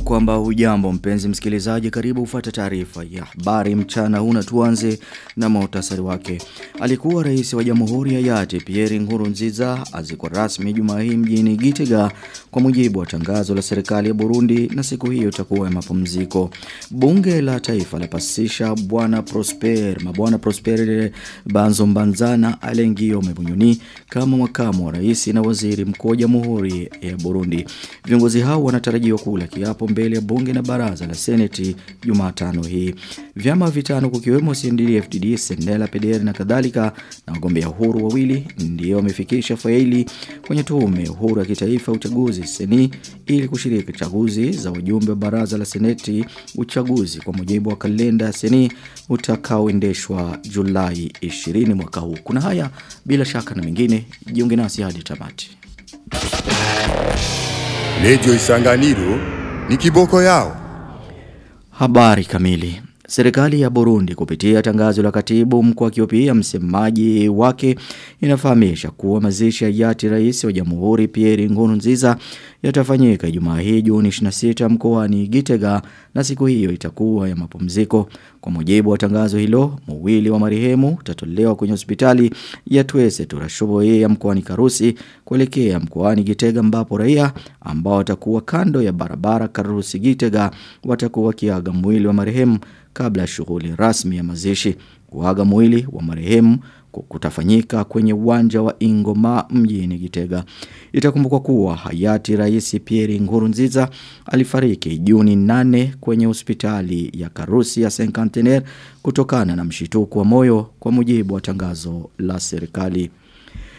kwamba hujambo mpenzi msikilizaji karibu ufate taarifa ya habari mchana huna tuanze na mautasari wake. Alikuwa rais wa jamhuri ya Yati Pierre Nkurunziza azikwa rasmi Jumaa hii mjini Gitega kwa mujibu wa tangazo la serikali ya Burundi na siku hiyo itakuwa ya mapumziko. Bunge la taifa lapasisha bwana Prosper, mabwana Prosper Banzo Mbanzana Alengio Mebunyuni kama makamu wa rais na waziri mkuu wa jamhuri ya Burundi. Viongozi hao wanatarajiwa kula kiapo mbele ya bunge na baraza la seneti Jumatano hii. Vyama vitano kukiwemo CNDD-FDD, Sendela, PDR na kadhalika na wagombea huru wawili ndio wamefikisha faili kwenye tume huru ya kitaifa uchaguzi seni ili kushiriki chaguzi za wajumbe wa baraza la seneti uchaguzi kwa mujibu wa kalenda seni utakaoendeshwa Julai 20 mwaka huu. Kuna haya bila shaka na mengine jiunge nasi hadi tamati. Redio Isanganiro ni kiboko yao. Habari kamili. Serikali ya Burundi kupitia tangazo la katibu mkuu akiopia msemaji wake inafahamisha kuwa mazishi ya yati rais wa jamhuri Pierre Nkurunziza yatafanyika Ijumaa hii Juni 26 mkoani Gitega na siku hiyo itakuwa ya mapumziko. Kwa mujibu wa tangazo hilo, mwili wa marehemu utatolewa kwenye hospitali ya Twese Turashoboye ya mkoani Karusi kuelekea mkoani Gitega ambapo raia ambao watakuwa kando ya barabara Karusi Gitega watakuwa kiaga mwili wa marehemu kabla ya shughuli rasmi ya mazishi. Kuaga mwili wa marehemu kutafanyika kwenye uwanja wa Ingoma mjini Gitega. Itakumbukwa kuwa hayati Rais Pierre Nkurunziza alifariki Juni 8 kwenye hospitali ya Karusi ya Saint-Cantenaire kutokana na mshituko wa moyo kwa mujibu wa tangazo la serikali.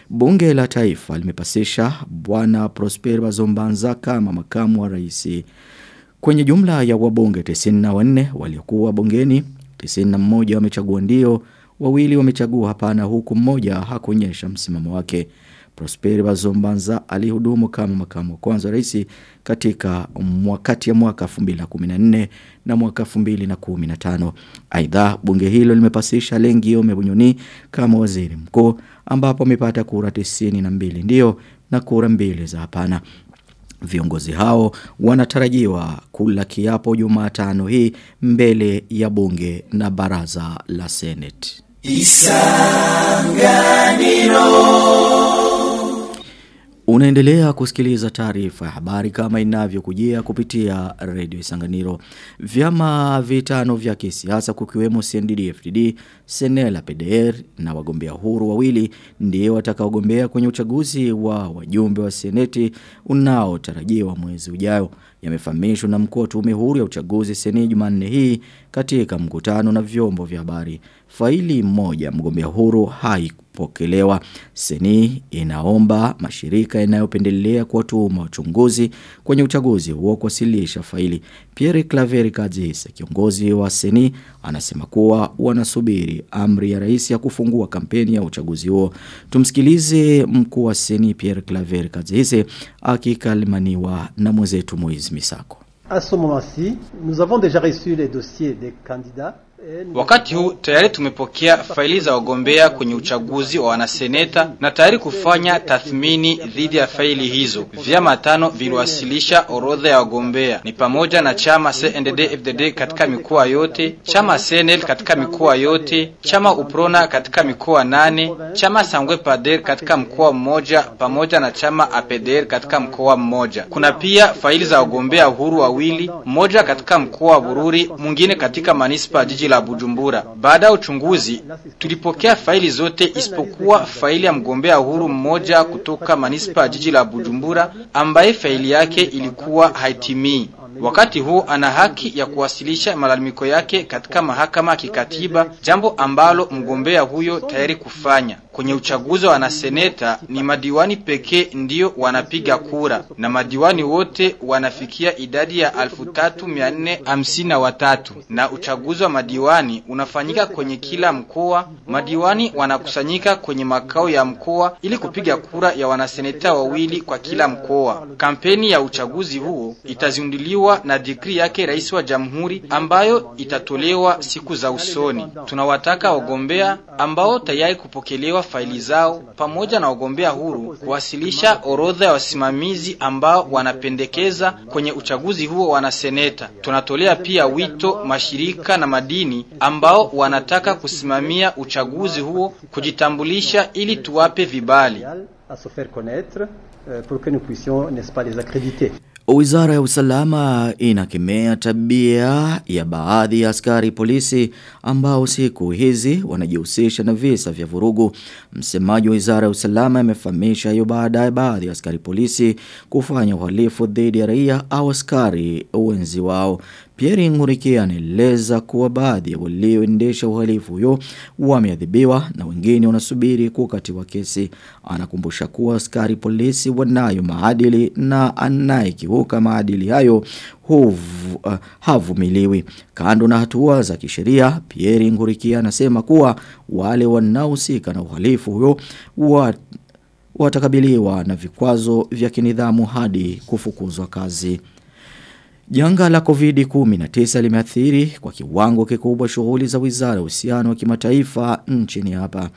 Bunge la Taifa limepasisha Bwana Prosper Bazombanza kama makamu wa rais. Kwenye jumla ya wabunge 94 waliokuwa bungeni, 91 wamechagua ndio, wawili wamechagua hapana huku mmoja hakuonyesha msimamo wake. Prosper Bazombanza alihudumu kama makamu wa kwanza rais katika mwakati ya mwaka 2014 na mwaka 2015. Aidha bunge hilo limepasisha Lengio Mebunyoni kama waziri mkuu ambapo amepata kura 92 ndio na kura mbili za hapana. Viongozi hao wanatarajiwa kula kiapo Jumatano hii mbele ya bunge na baraza la Senate. Isanganiro Unaendelea kusikiliza taarifa ya habari kama inavyokujia kupitia Radio Isanganiro. Vyama vitano vya kisiasa kukiwemo CNDD-FDD, Senela PDR na wagombea huru wawili ndio watakaogombea kwenye uchaguzi wa wajumbe wa seneti unaotarajiwa mwezi ujao. Yamefahamishwa na mkuu wa tume huru ya uchaguzi seni Jumanne hii katika mkutano na vyombo vya habari. Faili moja mgombea huru haikupokelewa. Seni inaomba mashirika yanayopendelea kuwatuma wachunguzi kwenye uchaguzi huo kuwasilisha faili. Pierre Claver Kazis, kiongozi wa Seni anasema kuwa wanasubiri amri ya rais ya kufungua kampeni ya uchaguzi huo. Tumsikilize mkuu wa Seni Pierre Claver Kazis akikalimaniwa na mwenzetu Moiz Misako. Ce moment-ci, nous avons déjà reçu les dossiers des candidats Wakati huu tayari tumepokea faili za wagombea kwenye uchaguzi wa wanaseneta na tayari kufanya tathmini dhidi ya faili hizo. Vyama tano viliwasilisha orodha ya wagombea ni pamoja na chama CNDD-FDD katika mikoa yote, chama CNL katika mikoa yote, chama UPRONA katika mikoa nane, chama Sangwe Pader katika mkoa mmoja pamoja na chama APDR katika mkoa mmoja. Kuna pia faili za wagombea uhuru wawili, mmoja katika mkoa wa Bururi, mwingine katika manispa jiji la Bujumbura. Baada ya uchunguzi, tulipokea faili zote isipokuwa faili ya mgombea huru mmoja kutoka manispa ya jiji la Bujumbura ambaye faili yake ilikuwa haitimii. Wakati huu ana haki ya kuwasilisha malalamiko yake katika mahakama ya kikatiba, jambo ambalo mgombea huyo tayari kufanya. Kwenye uchaguzi wa wanaseneta ni madiwani pekee ndiyo wanapiga kura na madiwani wote wanafikia idadi ya alfu tatu mia nne hamsini na watatu na uchaguzi wa madiwani unafanyika kwenye kila mkoa. Madiwani wanakusanyika kwenye makao ya mkoa ili kupiga kura ya wanaseneta wawili kwa kila mkoa. Kampeni ya uchaguzi huo itazinduliwa na dikri yake rais wa jamhuri ambayo itatolewa siku za usoni. Tunawataka wagombea ambao tayari kupokelewa faili zao pamoja na wagombea huru kuwasilisha orodha ya wasimamizi ambao wanapendekeza kwenye uchaguzi huo wanaseneta. Tunatolea pia wito mashirika na madini ambao wanataka kusimamia uchaguzi huo kujitambulisha ili tuwape vibali. euh, pour que nous puissions, n'est-ce pas, les accréditer. Wizara ya usalama inakemea tabia ya baadhi ya askari polisi ambao siku hizi wanajihusisha na visa vya vurugu. Msemaji wa Wizara ya usalama amefahamisha hiyo baada ya baadhi ya askari polisi kufanya uhalifu dhidi ya raia au askari wenzi wao. Pierre Ngurikia anaeleza kuwa baadhi ya walioendesha uhalifu huyo wameadhibiwa na wengine wanasubiri kukatiwa kesi. Anakumbusha kuwa askari polisi wanayo maadili na anayekiuka maadili hayo huvu, uh, havumiliwi. Kando na hatua za kisheria, Pierre Ngurikia anasema kuwa wale wanaohusika na uhalifu huyo wa watakabiliwa na vikwazo vya kinidhamu hadi kufukuzwa kazi. Janga la COVID-19 limeathiri kwa kiwango kikubwa shughuli za Wizara ya Uhusiano wa Kimataifa nchini hapa.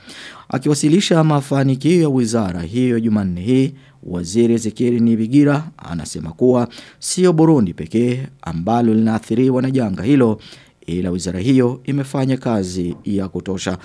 Akiwasilisha mafanikio ya wizara hiyo Jumanne hii, Waziri Ezekiel Nibigira anasema kuwa sio Burundi pekee ambalo linaathiriwa na janga hilo ila wizara hiyo imefanya kazi ya kutosha.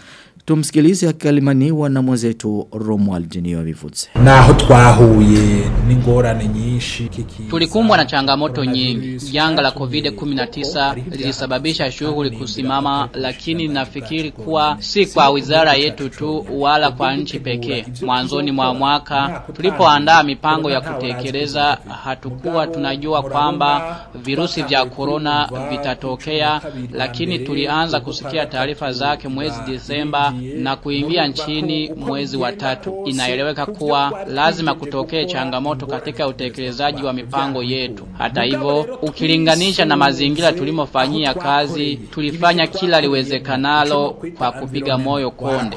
Tumsikilize akalimaniwa na mwenzetu Romuald Niyobivutse. Na hotwa naho twahuye n'ingorane nyinshi kiki Tulikumbwa na changamoto nyingi. Janga la COVID-19 lilisababisha shughuli kusimama, lakini nafikiri kuwa si kwa wizara yetu tu wala kwa nchi pekee. Mwanzoni mwa mwaka tulipoandaa mipango ya kutekeleza, hatukuwa tunajua kwamba virusi vya korona vitatokea, lakini tulianza kusikia taarifa zake mwezi Desemba na kuingia nchini mwezi wa tatu. Inaeleweka kuwa lazima kutokee changamoto katika utekelezaji wa mipango yetu. Hata hivyo, ukilinganisha na mazingira tulimofanyia kazi, tulifanya kila liwezekanalo kwa kupiga moyo konde.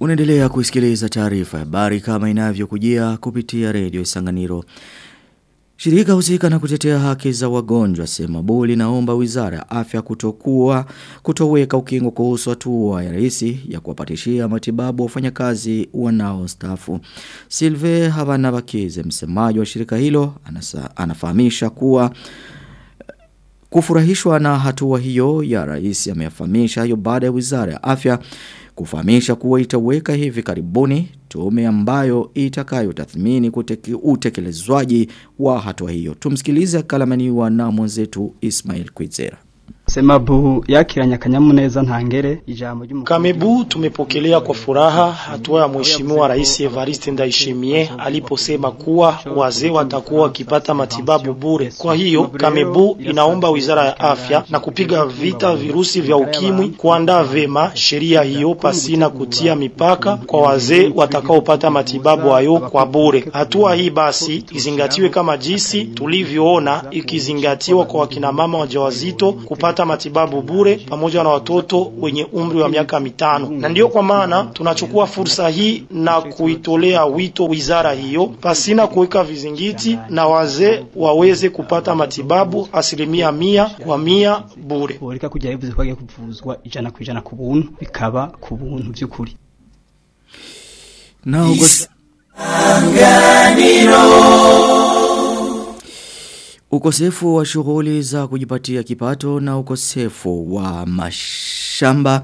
Unaendelea kusikiliza taarifa ya habari kama inavyokujia kupitia redio Isanganiro. Shirika husika na kutetea haki za wagonjwa sema buli naomba wizara ya afya kutokuwa kutoweka ukingo kuhusu hatua ya rais ya kuwapatishia matibabu wafanyakazi wanaostaafu. Silve Havanabakize msemaji wa shirika hilo anasa, anafahamisha kuwa Kufurahishwa na hatua hiyo ya rais ameyafahamisha hayo baada ya wizara ya afya kufahamisha kuwa itaweka hivi karibuni tume ambayo itakayotathmini utekelezwaji wa hatua hiyo. Tumsikilize kalamaniwa na mwenzetu Ismail Kwizera. Semabu yakiranya akanyamuneza ntangere ijambo ry'umukuru Kamebu tumepokelea kwa furaha hatua ya Mheshimiwa Rais Evariste Ndayishimiye aliposema kuwa wazee watakuwa wakipata matibabu bure. Kwa hiyo Kamebu inaomba Wizara ya Afya na kupiga vita virusi vya ukimwi kuandaa vema sheria hiyo pasina kutia mipaka kwa wazee watakaopata matibabu hayo kwa bure. Hatua hii basi izingatiwe kama jisi tulivyoona ikizingatiwa kwa wakinamama wajawazito kupata matibabu bure pamoja na watoto wenye umri wa miaka mitano. Na ndiyo kwa maana tunachukua fursa hii na kuitolea wito wizara hiyo pasina kuweka vizingiti na wazee waweze kupata matibabu asilimia mia kwa mia bure. boreka Ukosefu wa shughuli za kujipatia kipato na ukosefu wa mashamba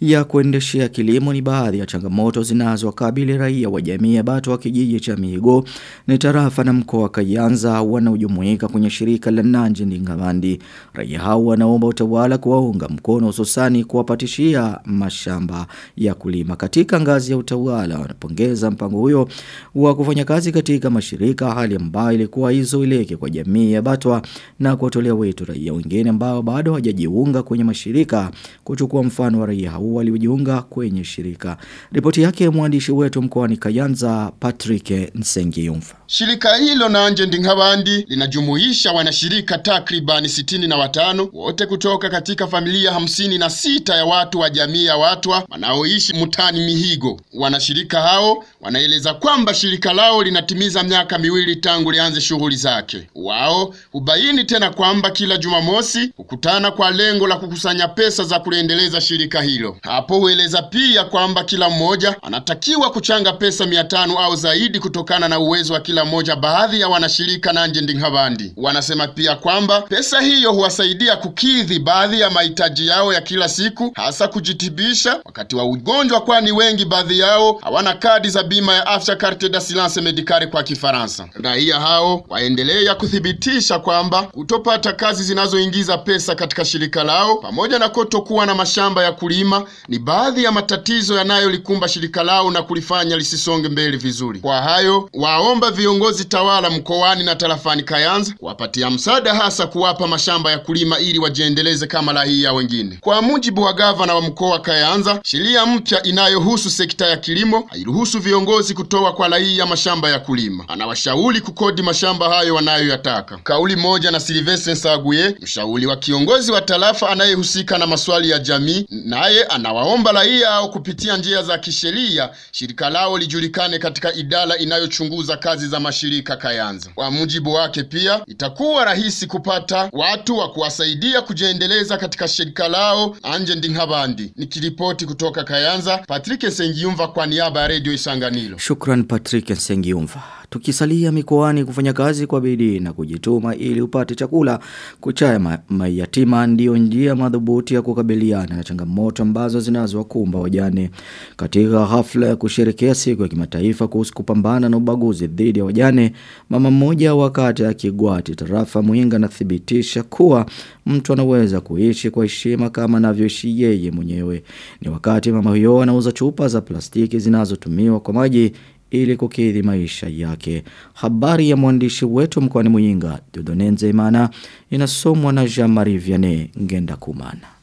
ya kuendeshea kilimo ni baadhi ya changamoto zinazowakabili raia wa jamii ya Bato wa kijiji cha Mihigo ni tarafa na mkoa Kayanza wanaojumuika kwenye shirika la Nanje Ndingavandi. Raia hao wanaomba utawala kuwaunga mkono hususani kuwapatishia mashamba ya kulima. Katika ngazi ya utawala wanapongeza mpango huyo wa kufanya kazi katika mashirika hali ambayo ilikuwa izoeleke kwa jamii ya Batwa na kuwatolea wetu raia wengine ambao bado hawajajiunga kwenye mashirika kuchukua mfano wa raia hao waliojiunga kwenye shirika. Ripoti yake mwandishi wetu mkoani Kayanza Patrick Nsengiyumfa. Shirika hilo Nanje Ndingabandi linajumuisha wanashirika takribani sitini na watano wote kutoka katika familia hamsini na sita ya watu wa jamii ya watwa wanaoishi mutani Mihigo. Wanashirika hao wanaeleza kwamba shirika lao linatimiza miaka miwili tangu lianze shughuli zake. Wao hubaini tena kwamba kila Jumamosi hukutana kwa lengo la kukusanya pesa za kuliendeleza shirika hilo. Hapo hueleza pia kwamba kila mmoja anatakiwa kuchanga pesa mia tano au zaidi kutokana na uwezo wa kila mmoja. Baadhi ya wanashirika Nanje Ndinghabandi wanasema pia kwamba pesa hiyo huwasaidia kukidhi baadhi ya mahitaji yao ya kila siku, hasa kujitibisha wakati wa ugonjwa, kwani wengi baadhi yao hawana kadi za bima ya afya, carte d'assurance medicale kwa Kifaransa. Raia hao waendelea kuthibitisha kwamba kutopata kazi zinazoingiza pesa katika shirika lao pamoja na kutokuwa na mashamba ya kulima ni baadhi ya matatizo yanayolikumba shirika lao na kulifanya lisisonge mbele vizuri. Kwa hayo waomba viongozi tawala mkoani na tarafani Kayanza kuwapatia msaada, hasa kuwapa mashamba ya kulima ili wajiendeleze kama raia wengine. Kwa mujibu wa gavana wa mkoa Kayanza, sheria mpya inayohusu sekta ya kilimo hairuhusu viongozi kutoa kwa raia mashamba ya kulima. Anawashauri kukodi mashamba hayo wanayoyataka. Kauli moja na Silvestre Nsaguye, mshauri wa kiongozi wa tarafa anayehusika na maswali ya jamii, naye anawaomba raia kupitia njia za kisheria shirika lao lijulikane katika idara inayochunguza kazi za mashirika Kayanza. Kwa mujibu wake, pia itakuwa rahisi kupata watu wa kuwasaidia kujiendeleza katika shirika lao. Anje Ndinkabandi nikiripoti kutoka Kayanza, Patrick Sengiyumva kwa niaba ya Radio Isanganiro. Shukran Patrick Sengiumva. Tukisalia mikoani kufanya kazi kwa bidii na kujituma ili upate chakula kuchaya ma mayatima ndiyo njia madhubuti ya kukabiliana na changamoto ambazo zinazowakumba wajane. Katika hafla ya kusherekea siku ya kimataifa kuhusu kupambana na ubaguzi dhidi ya wajane, mama mmoja wakati akigwati tarafa Muinga anathibitisha kuwa mtu anaweza kuishi kwa heshima kama anavyoishi yeye mwenyewe. Ni wakati mama huyo anauza chupa za plastiki zinazotumiwa kwa maji ili kukidhi maisha yake. Habari ya mwandishi wetu mkoani Muyinga, Dudonenze Imana, inasomwa na Jean-Marie Vianney Ngenda Kumana.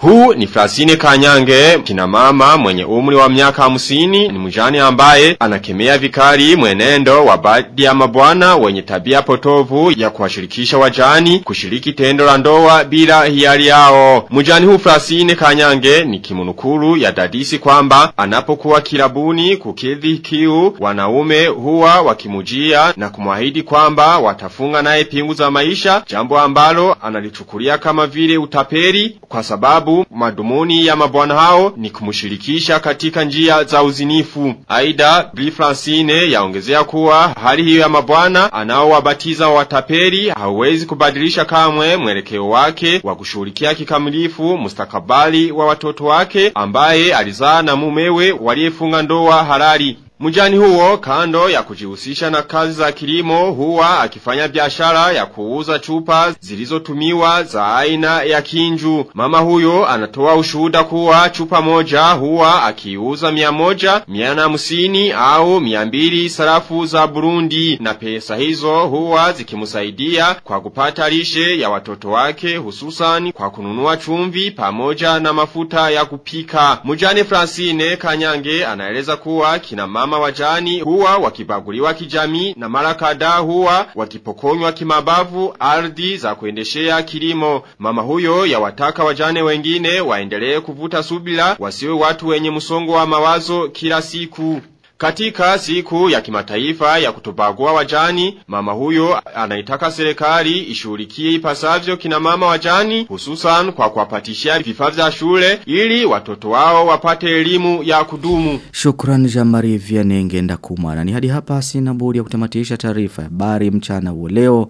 Huu ni Frasine Kanyange, kina mama mwenye umri wa miaka hamsini, ni mjane ambaye anakemea vikali mwenendo wa baadhi ya mabwana wenye tabia potovu ya kuwashirikisha wajani kushiriki tendo la ndoa bila hiari yao. Mjane huu Frasine Kanyange ni kimunukuru ya dadisi kwamba anapokuwa kilabuni kukidhi kiu, wanaume huwa wakimujia na kumwahidi kwamba watafunga naye pingu za maisha, jambo ambalo analichukulia kama vile utaperi kwa sababu madumuni ya mabwana hao ni kumushirikisha katika njia za uzinifu. Aida bli Francine yaongezea kuwa hali hiyo ya mabwana anaowabatiza wataperi hauwezi kubadilisha kamwe mwelekeo wake wa kushughulikia kikamilifu mustakabali wa watoto wake ambaye alizaa na mumewe waliyefunga ndoa halali. Mjani huo kando ya kujihusisha na kazi za kilimo huwa akifanya biashara ya kuuza chupa zilizotumiwa za aina ya kinju. Mama huyo anatoa ushuhuda kuwa chupa moja huwa akiuza mia moja, mia na hamsini au mia mbili sarafu za Burundi na pesa hizo huwa zikimusaidia kwa kupata lishe ya watoto wake hususan kwa kununua chumvi pamoja na mafuta ya kupika. mujani Francine Kanyange anaeleza kuwa kina mama mama wajani huwa wakibaguliwa kijamii na mara kadhaa huwa wakipokonywa kimabavu ardhi za kuendeshea kilimo. Mama huyo yawataka wajane wengine waendelee kuvuta subira wasiwe watu wenye msongo wa mawazo kila siku. Katika siku ya kimataifa ya kutobagua wajani, mama huyo anaitaka serikali ishughulikie ipasavyo kina mama wajani hususan kwa kuwapatishia vifaa vya shule ili watoto wao wapate elimu ya kudumu. Shukran Jamari Vianney Ngenda Kumana. Ni hadi hapa sina budi ya kutamatisha taarifa Bari mchana leo.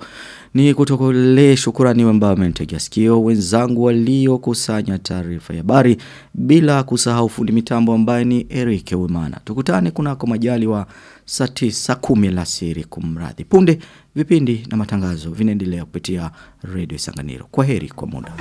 Ni kutokole shukurani wamba wamenitegea sikio wenzangu waliokusanya taarifa ya habari bila kusahau fundi mitambo ambaye ni erike Wimana. Tukutane kunako majali wa saa 9 10 la siri kumradi. Punde vipindi na matangazo vinaendelea kupitia Radio Sanganiro. Kwa heri kwa muda.